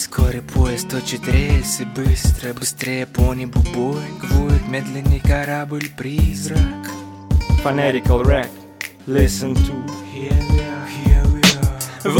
Скорый поезд точит рельсы быстро Быстрее по небу Боинг Воет медленный корабль-призрак Fanatical rap, listen to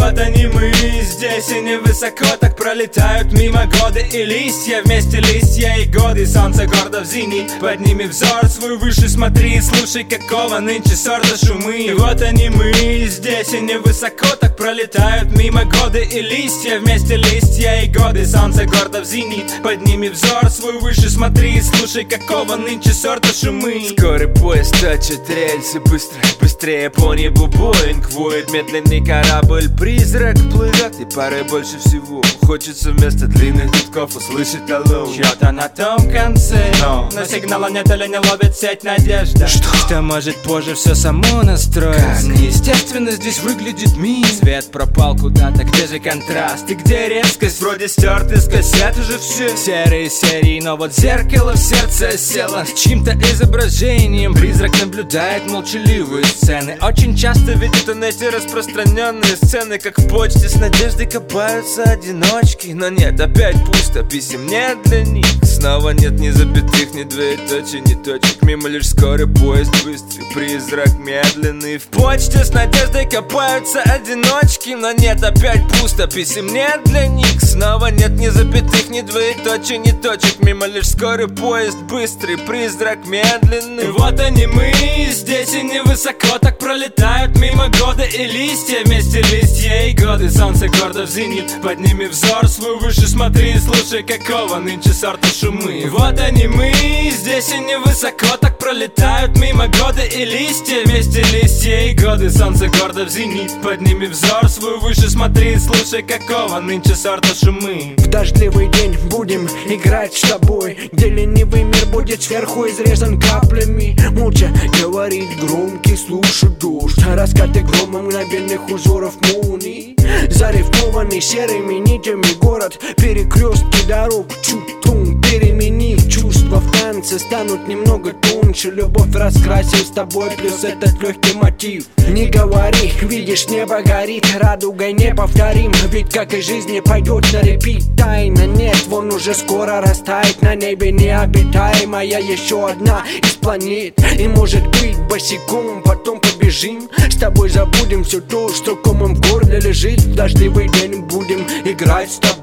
Вот они мы здесь и невысоко Так пролетают мимо годы и листья. Вместе листья и годы Солнце гордо в зенит Подними взор свой выше Смотри и слушай, какого нынче сорта шумы. Вот они мы здесь и невысоко Так пролетают мимо годы и листья. Вместе листья и годы Солнце гордо в зенит Подними взор свой выше Смотри и слушай, какого нынче сорта шумы. Скорый поезд точит рельсы быстро Быстрее по небу. Боинг Воет медленный корабль Призрак плывет. И порой больше всего Хочется вместо длинных гудков услышать алло Чьё-то на том конце Но. Но сигнала нет или не ловит сеть надежда. Что? Что может позже все само настроится Как? Неестественно здесь выглядит мир. Свет пропал куда-то, где же контраст И где резкость, вроде стерты с кассет уже все Серые серии, но вот зеркало в сердце село С чьим-то изображением. Призрак наблюдает молчаливые сцены. Очень часто видит он эти распространенные сцены Как в почте с надеждой копаются одиночки. Но нет, опять пусто, писем нет для них. Снова нет ни запятых, ни двоеточий, ни точек. Мимо лишь скорый поезд быстрый, призрак медленный. В почте с надеждой копаются одиночки. Но нет, опять пусто, писем нет для них. Снова нет ни запятых, ни двоеточий, ни точек Мимо лишь скорый поезд быстрый, призрак медленный. Вот они мы, здесь и невысоко Так пролетают мимо года и листья Вместе листья и годы, солнце гордо в зенит Подними взор свой выше, смотри и слушай Какого нынче сорта шумы. Вот они мы, здесь и невысоко Так пролетают мимо года и листья Вместе листья и годы, солнце гордо в зенит Подними взор свой выше, смотри и слушай Какого нынче сорта шумы. В дождливый день будем играть с тобой. Где ленивый мир будет сверху изрезан каплями. Молча говорить громкий, слушать дождь. Раскаты грома мгновенных узоров молний. Зарифмованный серыми нитями город. Перекрестки дорог чутун переменив. Чувства в танце станут немного тоньше Любовь раскрасим с тобой, плюс этот легкий мотив. Не говори, видишь, небо горит Радугой не повторим, ведь как и жизни пойдет на репит Тайна нет, вон уже скоро растает. На небе необитаемая еще одна из планет. И может быть босиком потом побежим. С тобой забудем все то, что комом в горле лежит. В дождливый день будем играть с тобой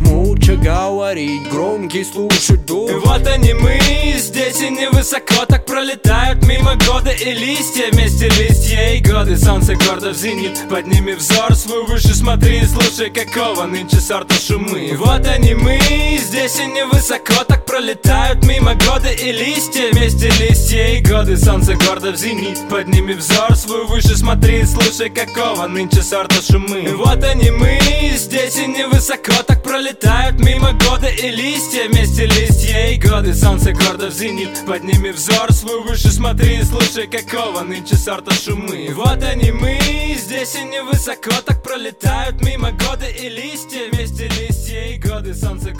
Молча говорить, громкий слушать дождь Вот они мы, здесь и невысоко Так пролетают мимо года и листья. Вместе листья и годы, солнце гордо в зенит Подними взор свой выше, смотри и слушай Какого нынче сорта шумы. Вот они мы, здесь и невысоко Так пролетают мимо года и листья. Вместе листья и годы, солнце гордо в зенит Подними взор свой выше, смотри и слушай Какого нынче сорта шумы. Вот они мы, здесь и невысоко Так пролетают мимо года и листья. Вместе листья и годы, солнце гордо в зенит Подними взор свой выше, смотри и слушай Какого нынче сорта шумы. Вот они мы, здесь и невысоко Так пролетают мимо года и листья. Вместе листья и годы, солнце